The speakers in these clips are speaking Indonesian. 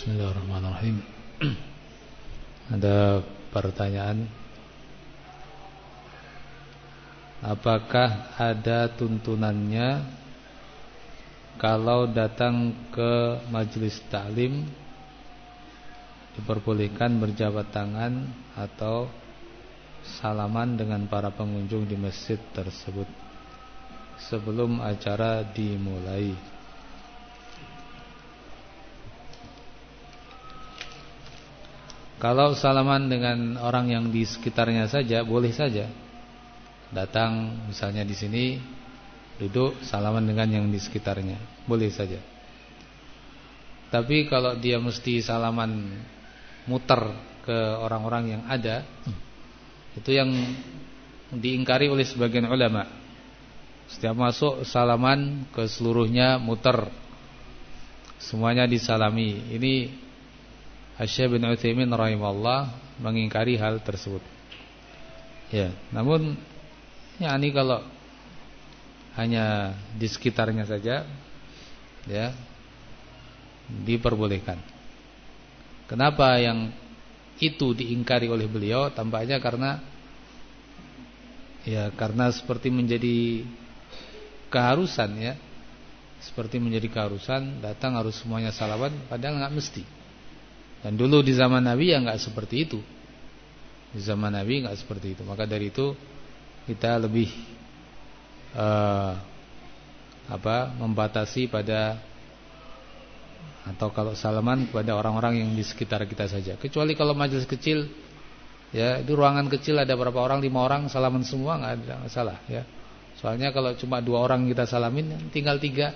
Bismillahirrahmanirrahim. Ada pertanyaan? Apakah ada tuntunannya Kalau datang ke majelis taklim Diperbolehkan berjabat tangan Atau salaman dengan para pengunjung di masjid tersebut? Sebelum acara dimulai Kalau salaman dengan orang yang di sekitarnya saja boleh saja. Datang misalnya di sini duduk salaman dengan yang di sekitarnya, boleh saja. Tapi kalau dia mesti salaman muter ke orang-orang yang ada, itu yang diingkari oleh sebagian ulama. Setiap masuk salaman ke seluruhnya muter. Semuanya disalami. Ini Syekh bin Utsaimin rahimahullah mengingkari hal tersebut. Ya, namun ya ini kalau hanya di sekitarnya saja ya diperbolehkan. Kenapa yang itu diingkari oleh beliau? Tampaknya karena ya karena seperti menjadi keharusan ya. Seperti menjadi keharusan datang harus semuanya salawat padahal nggak mesti. Dan dulu di zaman Nabi ya nggak seperti itu. Di zaman Nabi nggak seperti itu. Maka dari itu kita lebih uh, apa membatasi pada atau kalau salaman kepada orang-orang yang di sekitar kita saja. Kecuali kalau majelis kecil, ya di ruangan kecil ada berapa orang, lima orang salaman semua nggak ada masalah, ya. Soalnya kalau cuma dua orang kita salamin, tinggal tiga,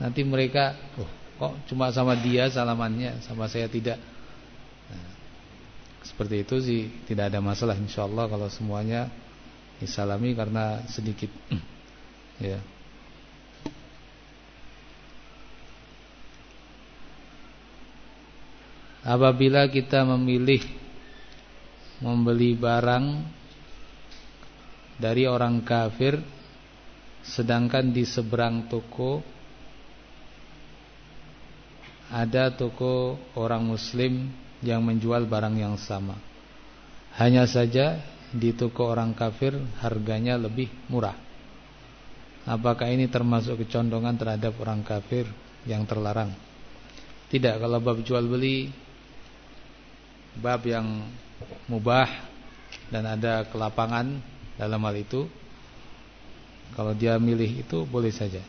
nanti mereka, oh, kok cuma sama dia salamannya, sama saya tidak. Seperti itu sih tidak ada masalah insyaallah kalau semuanya disalami karena sedikit ya. Apabila kita memilih membeli barang dari orang kafir sedangkan di seberang toko ada toko orang muslim yang menjual barang yang sama. Hanya saja di toko orang kafir harganya lebih murah. Apakah ini termasuk kecondongan terhadap orang kafir yang terlarang? Tidak, kalau bab jual beli bab yang mubah dan ada kelapangan dalam hal itu, kalau dia milih itu boleh saja.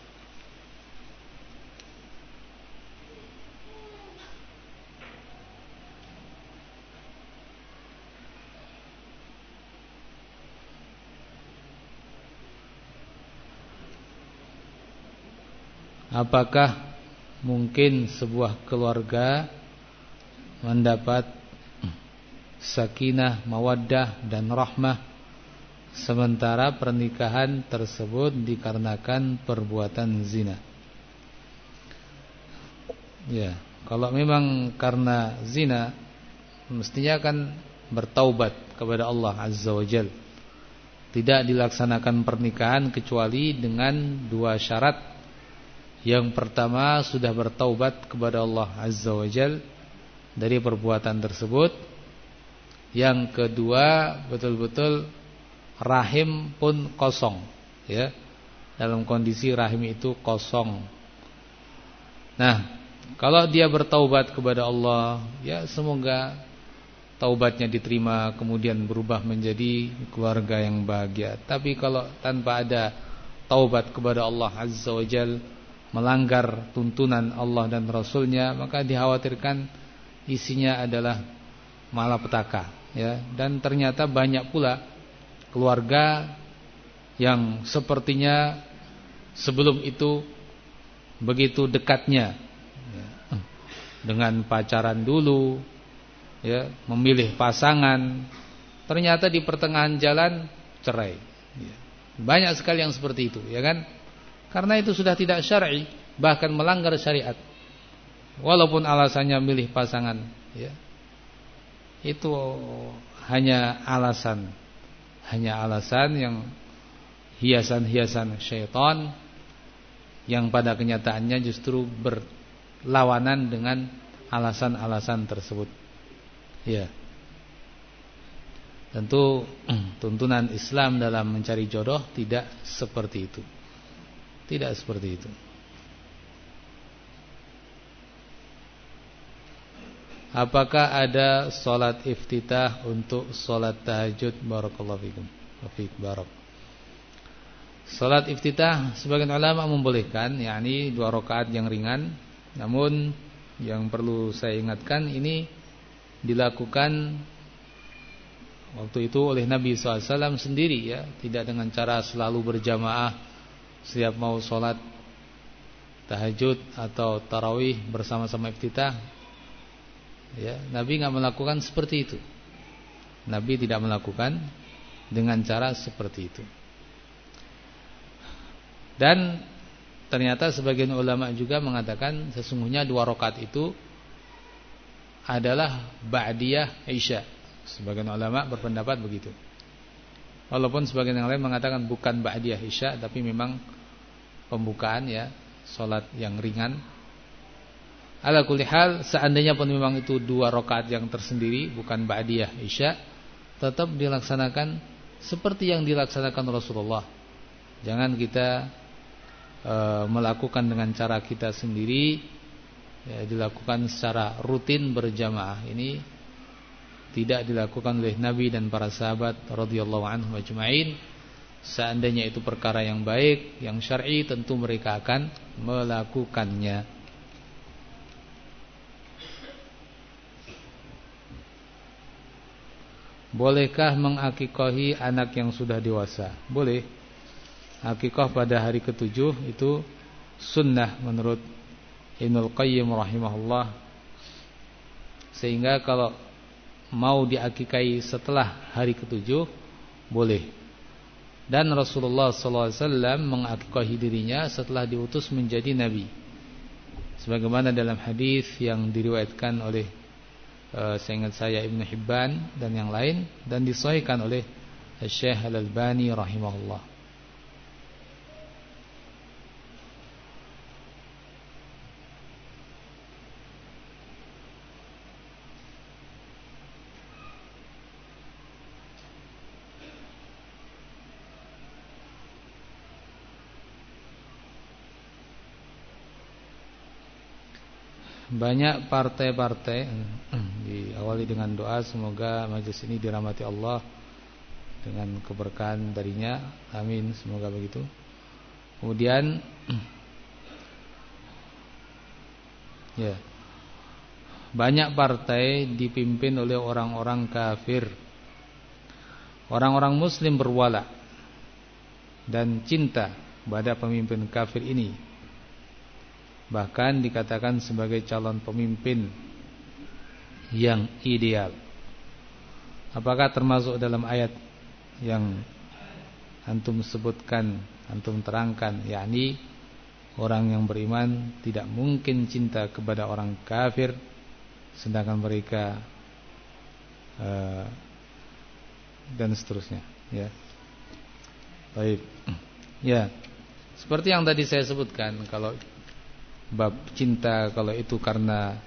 Apakah mungkin sebuah keluarga mendapat sakinah, mawaddah dan rahmah sementara pernikahan tersebut dikarenakan perbuatan zina? Ya, kalau memang karena zina mestinya akan bertaubat kepada Allah Azza wa Jalla. Tidak dilaksanakan pernikahan kecuali dengan dua syarat yang pertama sudah bertaubat kepada Allah Azza wa Jal dari perbuatan tersebut. Yang kedua betul-betul rahim pun kosong, ya. Dalam kondisi rahim itu kosong. Nah, kalau dia bertaubat kepada Allah, ya semoga taubatnya diterima kemudian berubah menjadi keluarga yang bahagia. Tapi kalau tanpa ada taubat kepada Allah Azza wa Jalla melanggar tuntunan Allah dan Rasulnya maka dikhawatirkan isinya adalah malapetaka ya dan ternyata banyak pula keluarga yang sepertinya sebelum itu begitu dekatnya ya, dengan pacaran dulu ya memilih pasangan ternyata di pertengahan jalan cerai ya. banyak sekali yang seperti itu ya kan karena itu sudah tidak syar'i, bahkan melanggar syariat. Walaupun alasannya milih pasangan, ya. Itu hanya alasan. Hanya alasan yang hiasan-hiasan syaitan yang pada kenyataannya justru berlawanan dengan alasan-alasan tersebut. Ya. Tentu tuntunan Islam dalam mencari jodoh tidak seperti itu. Tidak seperti itu. Apakah ada solat iftitah untuk solat tahajud? Barakallahu fikum. Wafik barak. Salat iftitah sebagian ulama membolehkan, yakni dua rakaat yang ringan. Namun yang perlu saya ingatkan ini dilakukan waktu itu oleh Nabi SAW sendiri ya, tidak dengan cara selalu berjamaah setiap mau sholat tahajud atau tarawih bersama-sama iftitah. Ya, Nabi nggak melakukan seperti itu. Nabi tidak melakukan dengan cara seperti itu. Dan ternyata sebagian ulama juga mengatakan sesungguhnya dua rakaat itu adalah ba'diyah isya. Sebagian ulama berpendapat begitu. Walaupun sebagian yang lain mengatakan bukan ba'diyah isya tapi memang pembukaan ya, salat yang ringan. Ala kulli hal seandainya pun memang itu dua rakaat yang tersendiri bukan ba'diyah isya, tetap dilaksanakan seperti yang dilaksanakan Rasulullah. Jangan kita e, melakukan dengan cara kita sendiri ya, dilakukan secara rutin berjamaah ini tidak dilakukan oleh Nabi dan para sahabat radhiyallahu anhum ajma'in seandainya itu perkara yang baik yang syar'i tentu mereka akan melakukannya Bolehkah mengakikohi anak yang sudah dewasa? Boleh Akikah pada hari ketujuh itu sunnah menurut Ibnul Qayyim rahimahullah. Sehingga kalau mau diakikai setelah hari ketujuh boleh. Dan Rasulullah SAW mengakikahi dirinya setelah diutus menjadi nabi. Sebagaimana dalam hadis yang diriwayatkan oleh uh, seingat saya Ibn Hibban dan yang lain dan disahihkan oleh Syekh Al-Albani rahimahullah. Banyak partai-partai diawali dengan doa semoga majelis ini dirahmati Allah dengan keberkahan darinya. Amin, semoga begitu. Kemudian ya. Banyak partai dipimpin oleh orang-orang kafir. Orang-orang muslim berwala dan cinta pada pemimpin kafir ini bahkan dikatakan sebagai calon pemimpin yang ideal. Apakah termasuk dalam ayat yang antum sebutkan, antum terangkan, yakni orang yang beriman tidak mungkin cinta kepada orang kafir sedangkan mereka uh, dan seterusnya, ya. Baik. Ya. Seperti yang tadi saya sebutkan, kalau bab cinta kalau itu karena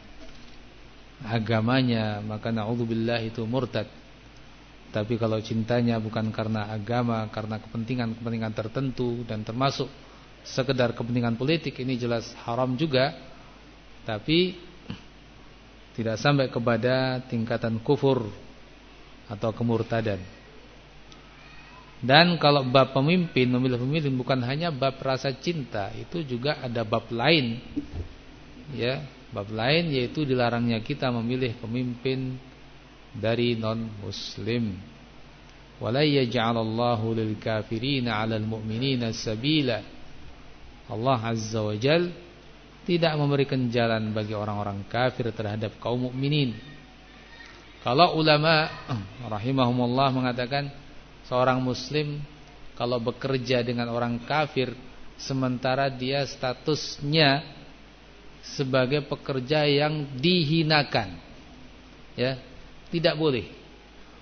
agamanya maka naudzubillah itu murtad. Tapi kalau cintanya bukan karena agama karena kepentingan-kepentingan tertentu dan termasuk sekedar kepentingan politik ini jelas haram juga. Tapi tidak sampai kepada tingkatan kufur atau kemurtadan dan kalau bab pemimpin, memilih pemimpin bukan hanya bab rasa cinta, itu juga ada bab lain. Ya, bab lain yaitu dilarangnya kita memilih pemimpin dari non muslim. Wala lil kafirina 'alal mu'minina sabila. Allah Azza wa Jal tidak memberikan jalan bagi orang-orang kafir terhadap kaum mukminin. Kalau ulama rahimahumullah mengatakan seorang muslim kalau bekerja dengan orang kafir sementara dia statusnya sebagai pekerja yang dihinakan. Ya tidak boleh.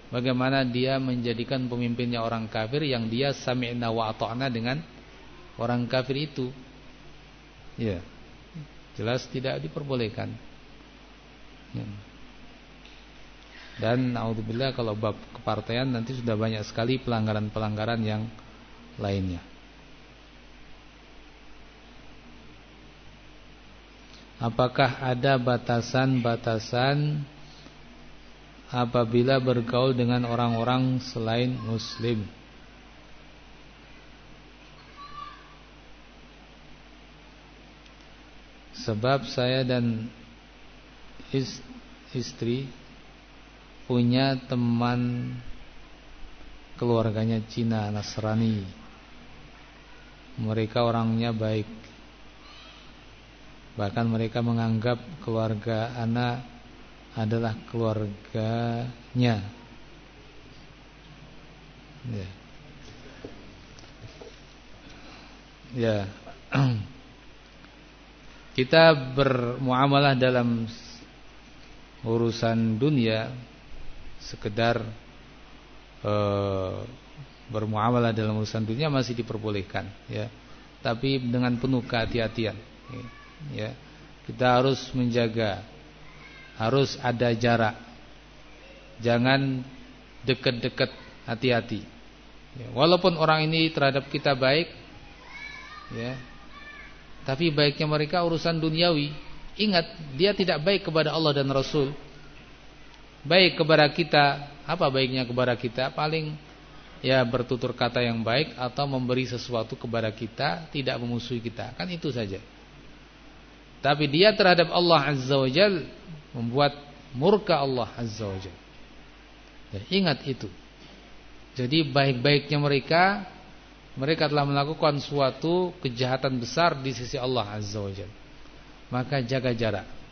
Bagaimana dia menjadikan pemimpinnya orang kafir yang dia sami'na wa ata'na dengan orang kafir itu? Ya jelas tidak diperbolehkan Dan naudzubillah kalau bab kepartaian nanti sudah banyak sekali pelanggaran-pelanggaran yang lainnya. Apakah ada batasan-batasan apabila bergaul dengan orang-orang selain muslim? Sebab saya dan istri punya teman keluarganya Cina Nasrani. Mereka orangnya baik. Bahkan mereka menganggap keluarga anak adalah keluarganya. Ya. Ya. Kita bermuamalah dalam urusan dunia sekedar uh, bermuamalah dalam urusan dunia masih diperbolehkan ya. Tapi dengan penuh kehati-hatian ya. Kita harus menjaga harus ada jarak. Jangan dekat-dekat hati-hati ya, walaupun orang ini terhadap kita baik ya. Tapi baiknya mereka urusan duniawi. Ingat dia tidak baik kepada Allah dan Rasul baik kepada kita apa baiknya kepada kita? Paling ya bertutur kata yang baik atau memberi sesuatu kepada kita tidak memusuhi kita. Kan itu saja. Tapi dia terhadap Allah Azza wa Jal membuat murka Allah Azza wa Jal. Ya, ingat itu. Jadi baik-baiknya mereka mereka telah melakukan suatu kejahatan besar di sisi Allah Azza wa Jal. Maka jaga jarak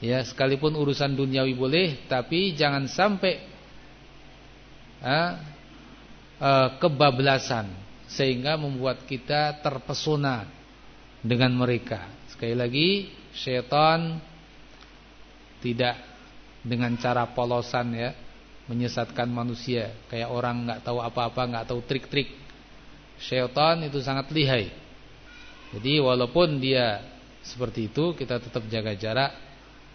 Ya, sekalipun urusan duniawi boleh, tapi jangan sampai uh, uh, kebablasan sehingga membuat kita terpesona dengan mereka. Sekali lagi, syaitan tidak dengan cara polosan ya menyesatkan manusia. Kayak orang nggak tahu apa-apa nggak tahu trik-trik. Syaitan itu sangat lihai. Jadi walaupun dia seperti itu kita tetap jaga jarak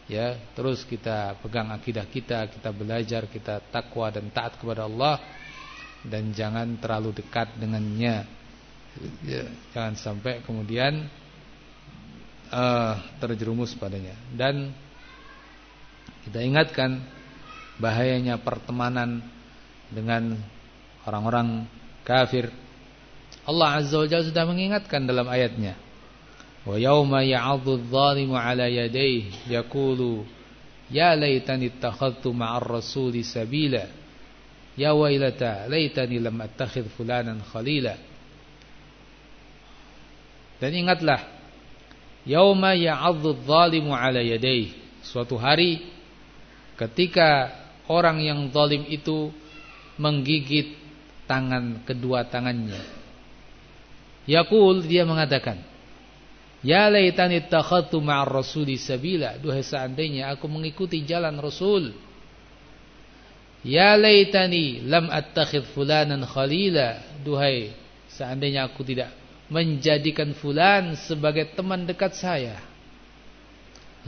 ya terus kita pegang akidah kita kita belajar kita takwa dan taat kepada Allah. Dan jangan terlalu dekat dengannya. Ya, jangan sampai kemudian uh, terjerumus padanya. Dan kita ingatkan bahayanya pertemanan dengan orang-orang kafir. Allah Azza wa Jalla sudah mengingatkan dalam ayatnya ويوم يعض الظالم على يديه يقول يا ليتني اتخذت مع الرسول سبيلا يا ويلتا ليتني لم اتخذ فلانا خليلا dan ingatlah yauma ya'adzu dzalimu ala yadayhi suatu hari ketika orang yang zalim itu menggigit tangan kedua tangannya yaqul dia mengatakan Ya laitani takhadtu ma'ar rasuli sabila. Duhai seandainya aku mengikuti jalan Rasul. Ya laitani lam attakhidh fulanan khalila. Duhai seandainya aku tidak menjadikan fulan sebagai teman dekat saya.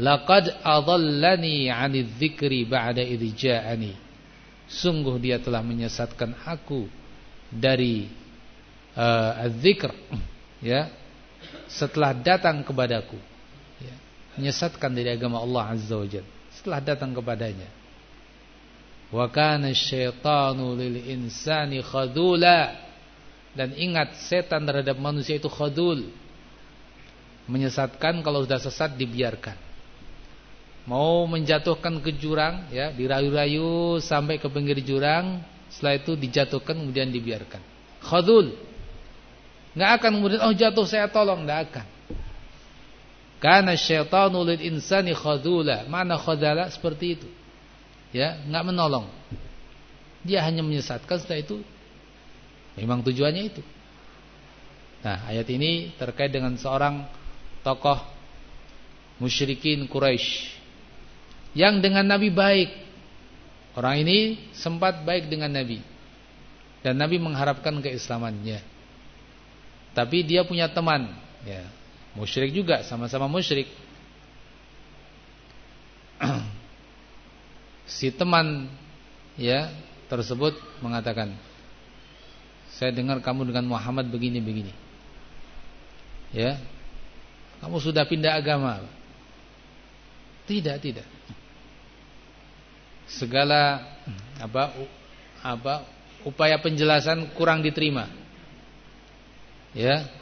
Laqad adallani 'ani dzikri ba'da idh ja'ani. Sungguh dia telah menyesatkan aku dari uh, az-zikr ya setelah datang kepadaku. Ya, menyesatkan dari agama Allah Azza wa Jalla. Setelah datang kepadanya. Wa kana syaitanu lil insani khadula. Dan ingat setan terhadap manusia itu khadul. Menyesatkan kalau sudah sesat dibiarkan. Mau menjatuhkan ke jurang ya dirayu-rayu sampai ke pinggir jurang setelah itu dijatuhkan kemudian dibiarkan. Khadul Nggak akan kemudian oh jatuh saya tolong, nggak akan. Karena syaitanu lil insani khadula. Mana khadala seperti itu. Ya, nggak menolong. Dia hanya menyesatkan setelah itu memang tujuannya itu. Nah, ayat ini terkait dengan seorang tokoh musyrikin Quraisy yang dengan Nabi baik. Orang ini sempat baik dengan Nabi dan Nabi mengharapkan keislamannya. Tapi dia punya teman, ya, musyrik juga, sama-sama musyrik. si teman ya tersebut mengatakan saya dengar kamu dengan Muhammad begini begini ya. Kamu sudah pindah agama? Tidak tidak. Segala apa apa upaya penjelasan kurang diterima ya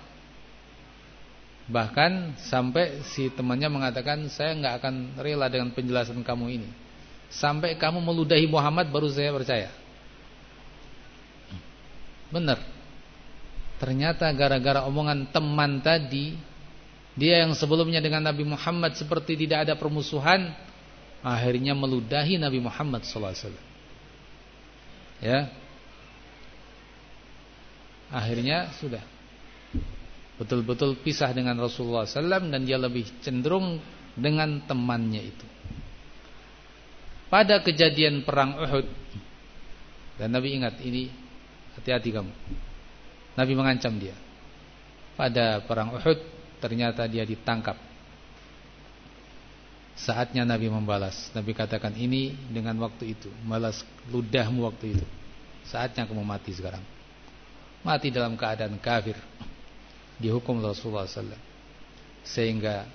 Bahkan sampai si temannya mengatakan saya nggak akan rela dengan penjelasan kamu ini. Sampai kamu meludahi Muhammad baru saya percaya. Benar. Ternyata gara-gara omongan teman tadi, dia yang sebelumnya dengan Nabi Muhammad seperti tidak ada permusuhan, akhirnya meludahi Nabi Muhammad SAW. Ya. Akhirnya sudah betul-betul pisah dengan Rasulullah SAW dan dia lebih cenderung dengan temannya itu. Pada kejadian perang Uhud dan Nabi ingat ini hati-hati kamu. Nabi mengancam dia. Pada perang Uhud ternyata dia ditangkap. Saatnya Nabi membalas. Nabi katakan ini dengan waktu itu, balas ludahmu waktu itu. Saatnya kamu mati sekarang. Mati dalam keadaan kafir dihukum Rasulullah SAW. Sehingga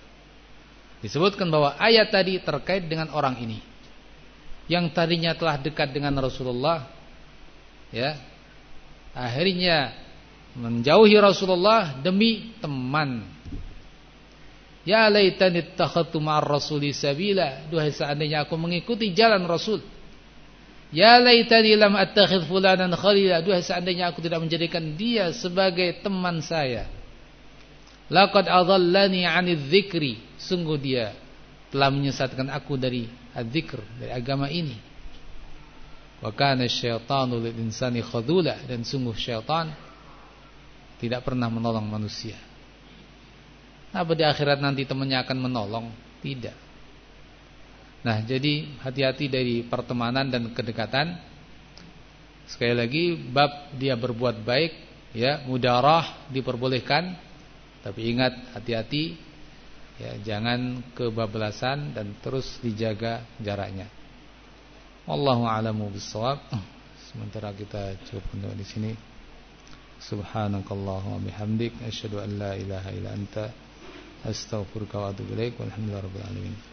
disebutkan bahwa ayat tadi terkait dengan orang ini yang tadinya telah dekat dengan Rasulullah, ya, akhirnya menjauhi Rasulullah demi teman. Ya laitani ittakhadtu ma'ar rasuli sabila. Duhai seandainya aku mengikuti jalan Rasul. Ya laitani lam attakhidh fulanan khalila. Duhai seandainya aku tidak menjadikan dia sebagai teman saya. Laqad adallani 'anil dzikri. Sungguh dia telah menyesatkan aku dari adzikr, dari agama ini. Wa kana syaitanu lil insani khadula dan sungguh syaitan tidak pernah menolong manusia. Apa di akhirat nanti temannya akan menolong? Tidak. Nah, jadi hati-hati dari pertemanan dan kedekatan. Sekali lagi bab dia berbuat baik ya, mudarah diperbolehkan tapi ingat hati-hati ya jangan kebablasan dan terus dijaga jaraknya. Wallahu a'lamu bissawab. Sementara kita cukup untuk di sini. Subhanakallahumma bihamdik asyhadu an la ilaha illa anta astaghfiruka wa atubu ilaik. Walhamdulillahirabbil alamin.